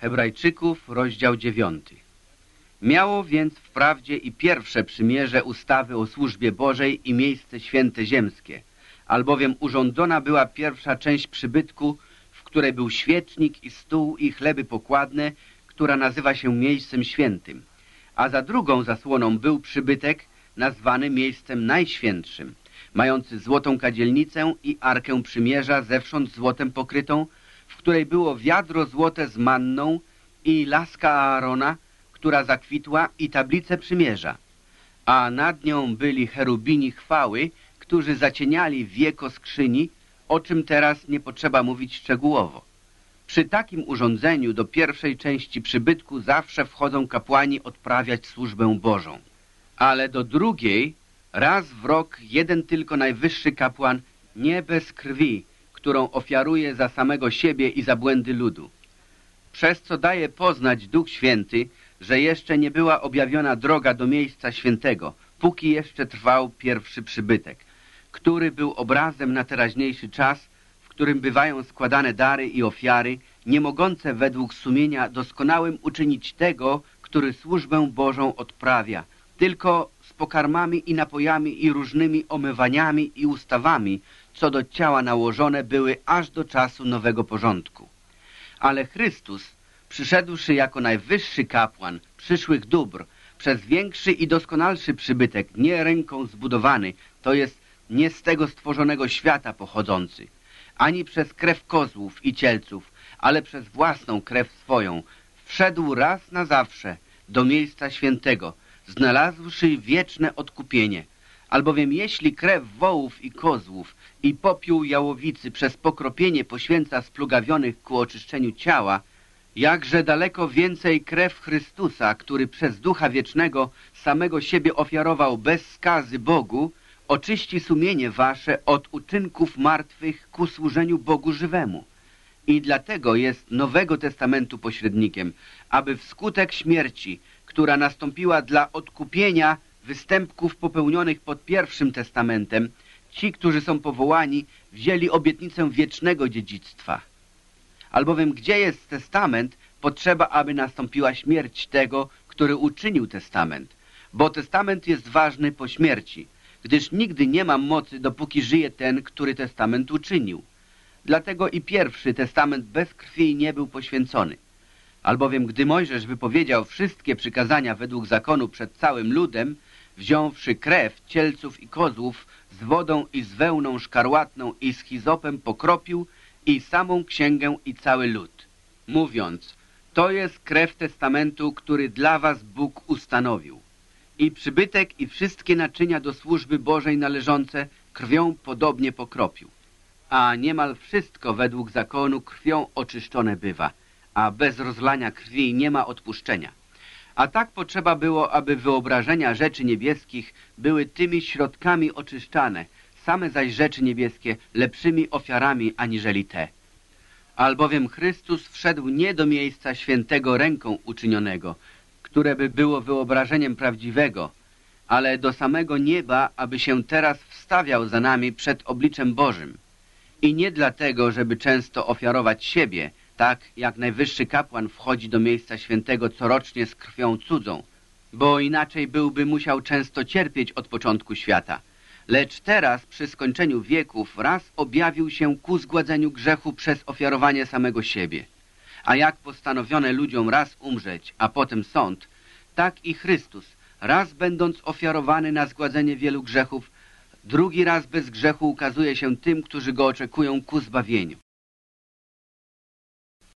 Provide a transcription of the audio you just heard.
Hebrajczyków, rozdział 9. Miało więc wprawdzie i pierwsze przymierze ustawy o służbie Bożej i miejsce święte ziemskie, albowiem urządzona była pierwsza część przybytku, w której był świecznik i stół i chleby pokładne, która nazywa się miejscem świętym, a za drugą zasłoną był przybytek nazwany miejscem najświętszym, mający złotą kadzielnicę i arkę przymierza zewsząd złotem pokrytą, w której było wiadro złote z manną i laska Aarona, która zakwitła i tablicę przymierza. A nad nią byli cherubini chwały, którzy zacieniali wieko skrzyni, o czym teraz nie potrzeba mówić szczegółowo. Przy takim urządzeniu do pierwszej części przybytku zawsze wchodzą kapłani odprawiać służbę Bożą. Ale do drugiej raz w rok jeden tylko najwyższy kapłan, nie bez krwi, którą ofiaruje za samego siebie i za błędy ludu. Przez co daje poznać Duch Święty, że jeszcze nie była objawiona droga do miejsca świętego, póki jeszcze trwał pierwszy przybytek, który był obrazem na teraźniejszy czas, w którym bywają składane dary i ofiary, nie mogące według sumienia doskonałym uczynić tego, który służbę Bożą odprawia, tylko z pokarmami i napojami i różnymi omywaniami i ustawami, co do ciała nałożone były aż do czasu nowego porządku. Ale Chrystus, przyszedłszy jako najwyższy kapłan przyszłych dóbr, przez większy i doskonalszy przybytek, nie ręką zbudowany, to jest nie z tego stworzonego świata pochodzący, ani przez krew kozłów i cielców, ale przez własną krew swoją, wszedł raz na zawsze do miejsca świętego, znalazłszy wieczne odkupienie. Albowiem jeśli krew wołów i kozłów i popiół jałowicy przez pokropienie poświęca splugawionych ku oczyszczeniu ciała, jakże daleko więcej krew Chrystusa, który przez Ducha Wiecznego samego siebie ofiarował bez skazy Bogu, oczyści sumienie wasze od uczynków martwych ku służeniu Bogu żywemu. I dlatego jest Nowego Testamentu pośrednikiem, aby wskutek śmierci, która nastąpiła dla odkupienia występków popełnionych pod pierwszym testamentem, ci, którzy są powołani, wzięli obietnicę wiecznego dziedzictwa. Albowiem gdzie jest testament, potrzeba, aby nastąpiła śmierć tego, który uczynił testament. Bo testament jest ważny po śmierci, gdyż nigdy nie ma mocy, dopóki żyje ten, który testament uczynił. Dlatego i pierwszy testament bez krwi nie był poświęcony. Albowiem gdy Mojżesz wypowiedział wszystkie przykazania według zakonu przed całym ludem, wziąwszy krew cielców i kozłów z wodą i z wełną szkarłatną i z hizopem pokropił i samą księgę i cały lud, mówiąc, to jest krew testamentu, który dla was Bóg ustanowił. I przybytek i wszystkie naczynia do służby Bożej należące krwią podobnie pokropił. A niemal wszystko według zakonu krwią oczyszczone bywa, a bez rozlania krwi nie ma odpuszczenia. A tak potrzeba było, aby wyobrażenia rzeczy niebieskich były tymi środkami oczyszczane, same zaś rzeczy niebieskie lepszymi ofiarami aniżeli te. Albowiem Chrystus wszedł nie do miejsca świętego ręką uczynionego, które by było wyobrażeniem prawdziwego, ale do samego nieba, aby się teraz wstawiał za nami przed obliczem Bożym. I nie dlatego, żeby często ofiarować siebie, tak jak najwyższy kapłan wchodzi do miejsca świętego corocznie z krwią cudzą, bo inaczej byłby musiał często cierpieć od początku świata. Lecz teraz, przy skończeniu wieków, raz objawił się ku zgładzeniu grzechu przez ofiarowanie samego siebie. A jak postanowione ludziom raz umrzeć, a potem sąd, tak i Chrystus, raz będąc ofiarowany na zgładzenie wielu grzechów, drugi raz bez grzechu ukazuje się tym, którzy go oczekują ku zbawieniu.